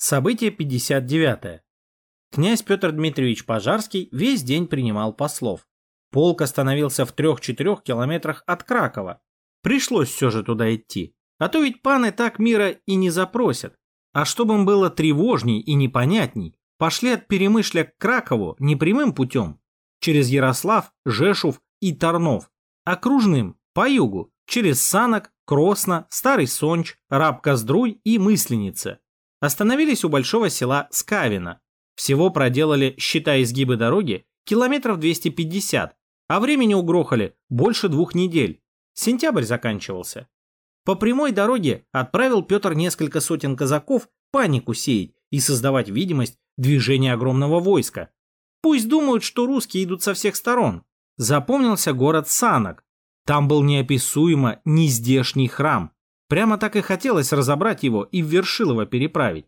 Событие 59. Князь Петр Дмитриевич Пожарский весь день принимал послов. Полк остановился в трех-четырех километрах от Кракова. Пришлось все же туда идти. А то ведь паны так мира и не запросят. А чтобы им было тревожней и непонятней, пошли от Перемышля к Кракову не прямым путем, через Ярослав, Жешув и Тарнов, а кружным, по югу, через Санок, Кросно, Старый Сонч, Раб-Коздруй и Мысленица. Остановились у большого села Скавина. Всего проделали, считая изгибы дороги, километров 250, а времени угрохали больше двух недель. Сентябрь заканчивался. По прямой дороге отправил Петр несколько сотен казаков панику сеять и создавать видимость движения огромного войска. Пусть думают, что русские идут со всех сторон. Запомнился город Санок. Там был неописуемо нездешний храм. Прямо так и хотелось разобрать его и в Вершилово переправить.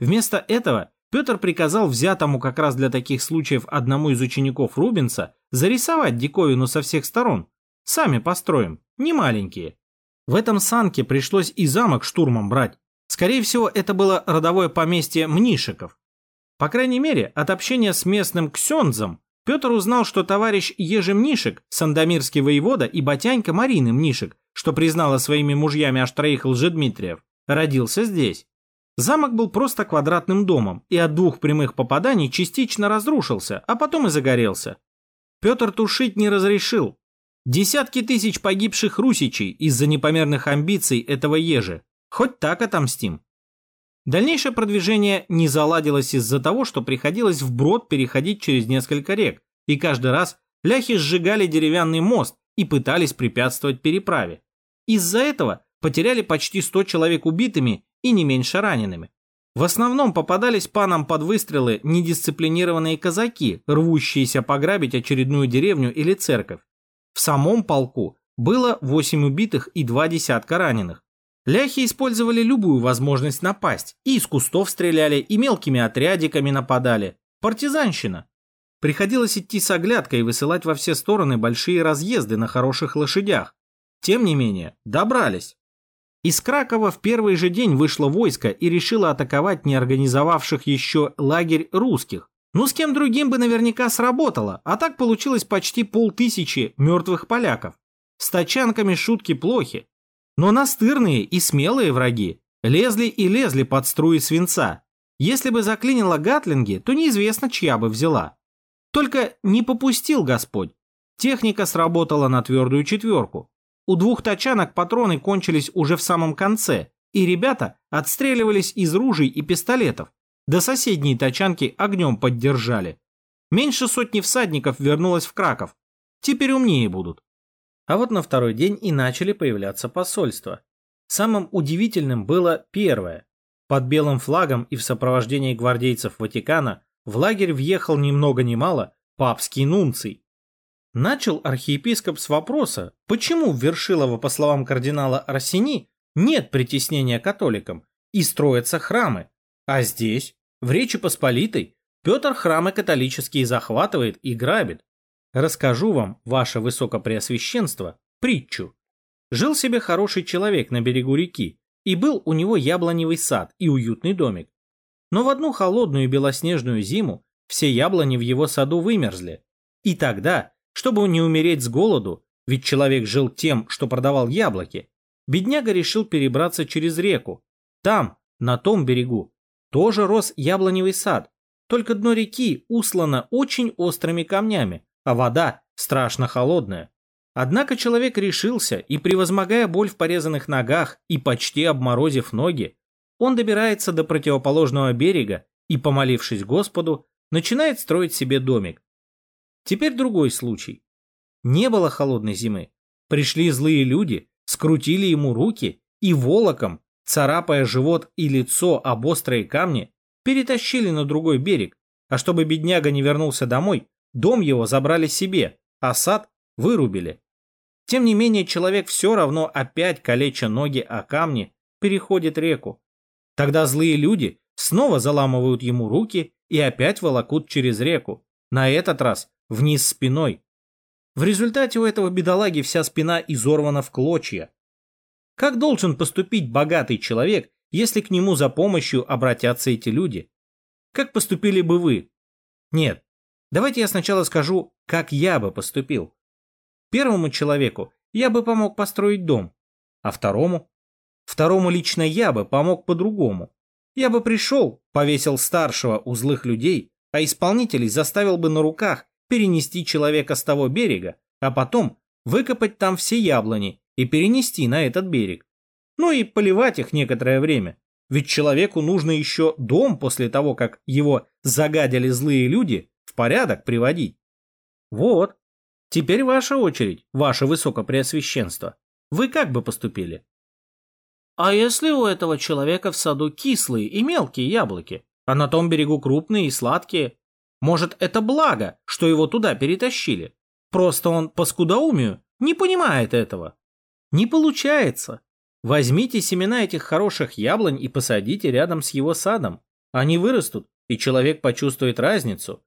Вместо этого Петр приказал взятому как раз для таких случаев одному из учеников Рубенса зарисовать диковину со всех сторон. Сами построим, не маленькие. В этом санке пришлось и замок штурмом брать. Скорее всего, это было родовое поместье Мнишиков. По крайней мере, от общения с местным ксензом Петр узнал, что товарищ Ежи Мнишек, сандомирский воевода и батянька Марины Мнишек, что признала своими мужьями аж троих лжедмитриев, родился здесь. Замок был просто квадратным домом и от двух прямых попаданий частично разрушился, а потом и загорелся. Петр тушить не разрешил. Десятки тысяч погибших русичей из-за непомерных амбиций этого ежи. Хоть так отомстим. Дальнейшее продвижение не заладилось из-за того, что приходилось вброд переходить через несколько рек, и каждый раз ляхи сжигали деревянный мост и пытались препятствовать переправе. Из-за этого потеряли почти 100 человек убитыми и не меньше ранеными. В основном попадались панам под выстрелы недисциплинированные казаки, рвущиеся пограбить очередную деревню или церковь. В самом полку было 8 убитых и 2 десятка раненых. Ляхи использовали любую возможность напасть. И из кустов стреляли, и мелкими отрядиками нападали. Партизанщина. Приходилось идти с оглядкой и высылать во все стороны большие разъезды на хороших лошадях. Тем не менее, добрались. Из Кракова в первый же день вышло войско и решило атаковать неорганизовавших еще лагерь русских. Ну, с кем другим бы наверняка сработало, а так получилось почти полтысячи мертвых поляков. С тачанками шутки плохи. Но настырные и смелые враги лезли и лезли под струи свинца. Если бы заклинило гатлинги, то неизвестно, чья бы взяла. Только не попустил Господь. Техника сработала на твердую четверку. У двух тачанок патроны кончились уже в самом конце, и ребята отстреливались из ружей и пистолетов. До соседней тачанки огнем поддержали. Меньше сотни всадников вернулось в Краков. Теперь умнее будут. А вот на второй день и начали появляться посольства. Самым удивительным было первое. Под белым флагом и в сопровождении гвардейцев Ватикана в лагерь въехал ни много ни мало папский нунций. Начал архиепископ с вопроса, почему в Вершилово, по словам кардинала Арсени, нет притеснения католикам и строятся храмы, а здесь, в Речи Посполитой, Петр храмы католические захватывает и грабит. Расскажу вам, ваше высокопреосвященство, притчу. Жил себе хороший человек на берегу реки, и был у него яблоневый сад и уютный домик. Но в одну холодную белоснежную зиму все яблони в его саду вымерзли. И тогда, чтобы не умереть с голоду, ведь человек жил тем, что продавал яблоки, бедняга решил перебраться через реку. Там, на том берегу, тоже рос яблоневый сад, только дно реки услано очень острыми камнями, а вода страшно холодная. Однако человек решился, и превозмогая боль в порезанных ногах и почти обморозив ноги, он добирается до противоположного берега и, помолившись Господу, начинает строить себе домик. Теперь другой случай. Не было холодной зимы. Пришли злые люди, скрутили ему руки и волоком, царапая живот и лицо об острые камни, перетащили на другой берег, а чтобы бедняга не вернулся домой, Дом его забрали себе, а сад вырубили. Тем не менее, человек все равно опять, калеча ноги о камни, переходит реку. Тогда злые люди снова заламывают ему руки и опять волокут через реку, на этот раз вниз спиной. В результате у этого бедолаги вся спина изорвана в клочья. Как должен поступить богатый человек, если к нему за помощью обратятся эти люди? Как поступили бы вы? Нет, давайте я сначала скажу, как я бы поступил. Первому человеку я бы помог построить дом, а второму? Второму лично я бы помог по-другому. Я бы пришел, повесил старшего у злых людей, а исполнителей заставил бы на руках перенести человека с того берега, а потом выкопать там все яблони и перенести на этот берег. Ну и поливать их некоторое время. Ведь человеку нужно еще дом после того, как его загадили злые люди, в порядок приводить. Вот. Теперь ваша очередь, ваше высокопреосвященство. Вы как бы поступили? А если у этого человека в саду кислые и мелкие яблоки, а на том берегу крупные и сладкие? Может, это благо, что его туда перетащили? Просто он по скудоумию не понимает этого. Не получается. Возьмите семена этих хороших яблонь и посадите рядом с его садом. Они вырастут, и человек почувствует разницу.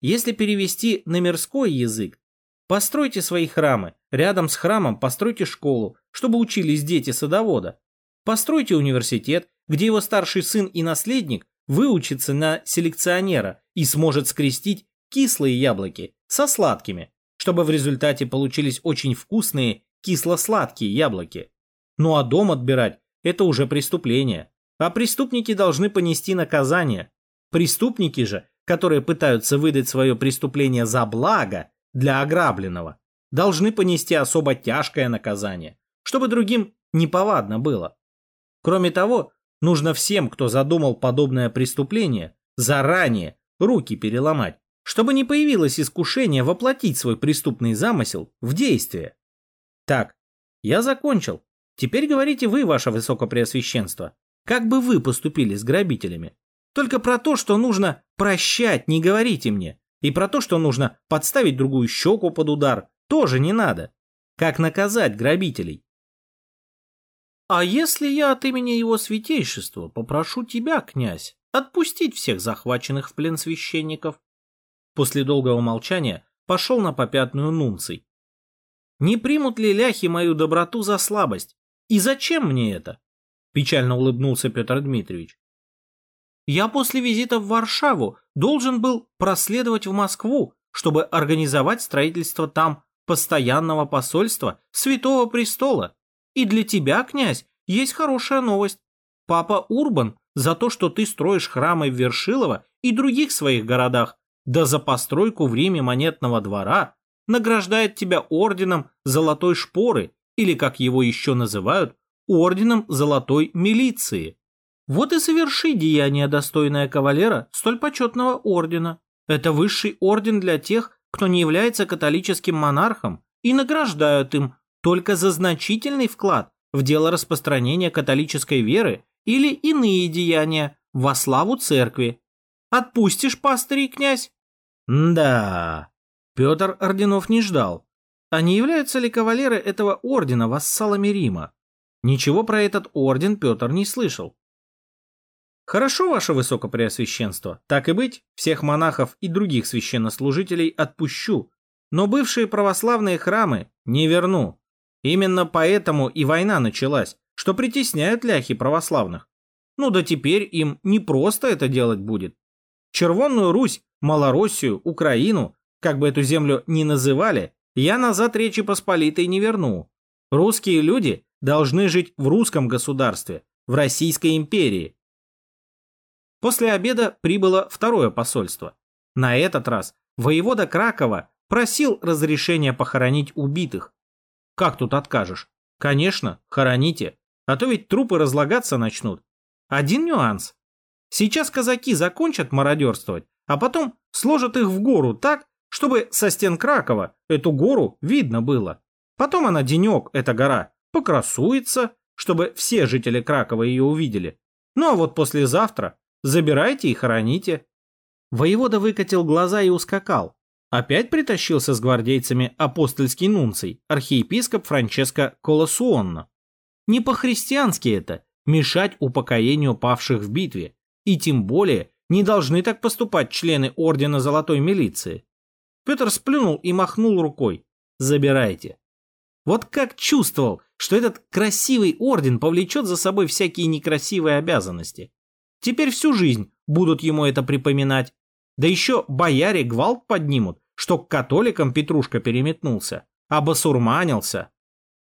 Если перевести на мирской язык, постройте свои храмы, рядом с храмом постройте школу, чтобы учились дети садовода. Постройте университет, где его старший сын и наследник выучится на селекционера и сможет скрестить кислые яблоки со сладкими, чтобы в результате получились очень вкусные кисло-сладкие яблоки. Ну а дом отбирать – это уже преступление. А преступники должны понести наказание. Преступники же, которые пытаются выдать свое преступление за благо для ограбленного, должны понести особо тяжкое наказание, чтобы другим неповадно было. Кроме того, нужно всем, кто задумал подобное преступление, заранее руки переломать, чтобы не появилось искушение воплотить свой преступный замысел в действие. Так, я закончил. Теперь говорите вы, ваше высокопреосвященство, как бы вы поступили с грабителями? Только про то, что нужно прощать, не говорите мне. И про то, что нужно подставить другую щеку под удар, тоже не надо. Как наказать грабителей? А если я от имени его святейшества попрошу тебя, князь, отпустить всех захваченных в плен священников? После долгого молчания пошел на попятную нунций. Не примут ли ляхи мою доброту за слабость? И зачем мне это? Печально улыбнулся Петр Дмитриевич. Я после визита в Варшаву должен был проследовать в Москву, чтобы организовать строительство там постоянного посольства Святого Престола. И для тебя, князь, есть хорошая новость. Папа Урбан за то, что ты строишь храмы в Вершилово и других своих городах, да за постройку в Риме монетного двора, награждает тебя орденом Золотой Шпоры, или, как его еще называют, орденом Золотой Милиции. Вот и соверши деяние, достойное кавалера столь почетного ордена. Это высший орден для тех, кто не является католическим монархом, и награждают им только за значительный вклад в дело распространения католической веры или иные деяния во славу церкви. Отпустишь, пастырь князь? Да, Петр орденов не ждал. А не являются ли кавалеры этого ордена вассалами Рима? Ничего про этот орден Петр не слышал. Хорошо, ваше высокопреосвященство, так и быть, всех монахов и других священнослужителей отпущу, но бывшие православные храмы не верну. Именно поэтому и война началась, что притесняют ляхи православных. Ну да теперь им не просто это делать будет. Червонную Русь, Малороссию, Украину, как бы эту землю ни называли, я назад Речи Посполитой не верну. Русские люди должны жить в русском государстве, в Российской империи. После обеда прибыло второе посольство. На этот раз воевода Кракова просил разрешения похоронить убитых, как тут откажешь? Конечно, хороните, а то ведь трупы разлагаться начнут. Один нюанс. Сейчас казаки закончат мародерствовать, а потом сложат их в гору так, чтобы со стен Кракова эту гору видно было. Потом она денек, эта гора, покрасуется, чтобы все жители Кракова ее увидели. Ну а вот послезавтра забирайте и хороните. Воевода выкатил глаза и ускакал, Опять притащился с гвардейцами апостольский нунций, архиепископ Франческо Колосуонно. Не по-христиански это – мешать упокоению павших в битве, и тем более не должны так поступать члены Ордена Золотой Милиции. Петр сплюнул и махнул рукой. «Забирайте». Вот как чувствовал, что этот красивый орден повлечет за собой всякие некрасивые обязанности. Теперь всю жизнь будут ему это припоминать. Да еще бояре гвалт поднимут, что к католикам Петрушка переметнулся, обосурманился.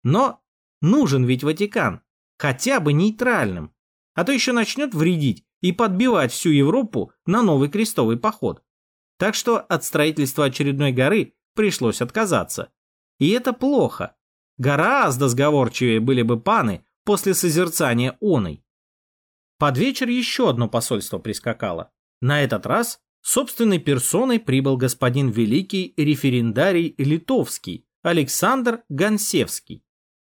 Но нужен ведь Ватикан, хотя бы нейтральным, а то еще начнет вредить и подбивать всю Европу на новый крестовый поход. Так что от строительства очередной горы пришлось отказаться. И это плохо. Гораздо сговорчивее были бы паны после созерцания оной. Под вечер еще одно посольство прискакало. На этот раз собственной персоной прибыл господин великий референдарий литовский Александр Гонсевский.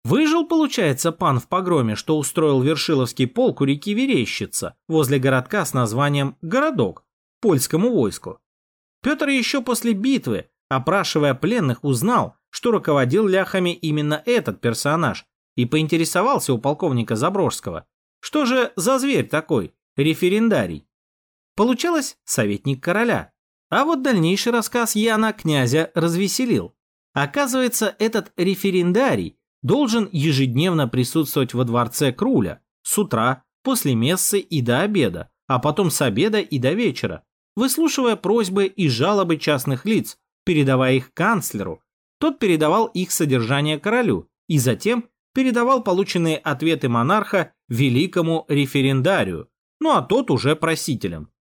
Выжил, получается, пан в погроме, что устроил Вершиловский полк у реки Верещица, возле городка с названием «Городок», польскому войску. Петр еще после битвы, опрашивая пленных, узнал, что руководил ляхами именно этот персонаж, и поинтересовался у полковника Заброжского, что же за зверь такой, референдарий. Получалось советник короля. А вот дальнейший рассказ Яна князя развеселил. Оказывается, этот референдарий должен ежедневно присутствовать во дворце Круля с утра, после мессы и до обеда, а потом с обеда и до вечера, выслушивая просьбы и жалобы частных лиц, передавая их канцлеру. Тот передавал их содержание королю и затем передавал полученные ответы монарха великому референдарию, ну а тот уже просителям.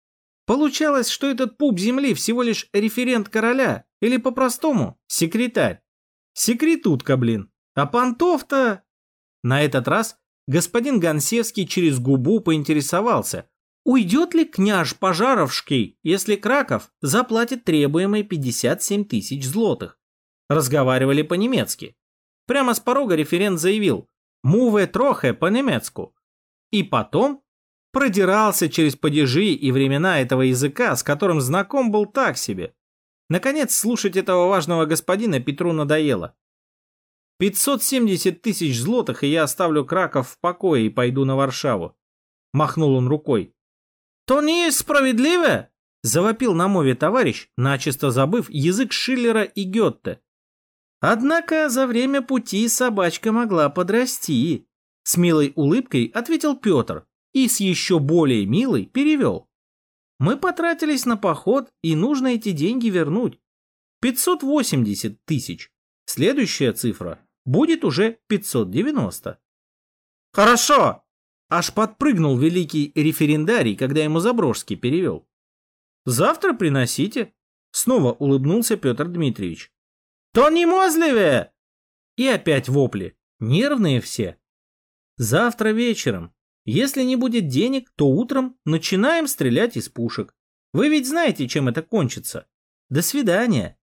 Получалось, что этот пуп земли всего лишь референт короля, или по-простому секретарь. Секретутка, блин. А понтов-то... На этот раз господин Гонсевский через губу поинтересовался, уйдет ли княж Пожаровский, если Краков заплатит требуемые 57 тысяч злотых. Разговаривали по-немецки. Прямо с порога референт заявил «Муве трохе по-немецку». И потом продирался через падежи и времена этого языка, с которым знаком был так себе. Наконец, слушать этого важного господина Петру надоело. 570 тысяч злотых, и я оставлю Краков в покое и пойду на Варшаву. Махнул он рукой. То не есть справедливо? Завопил на мове товарищ, начисто забыв язык Шиллера и Гетте. Однако за время пути собачка могла подрасти. С милой улыбкой ответил Петр и с еще более милой перевел. Мы потратились на поход, и нужно эти деньги вернуть. 580 тысяч. Следующая цифра будет уже 590. Хорошо! Аж подпрыгнул великий референдарий, когда ему Заброжский перевел. Завтра приносите. Снова улыбнулся Петр Дмитриевич. То не мозливее! И опять вопли. Нервные все. Завтра вечером. Если не будет денег, то утром начинаем стрелять из пушек. Вы ведь знаете, чем это кончится. До свидания.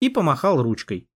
И помахал ручкой.